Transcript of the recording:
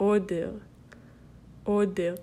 oder oder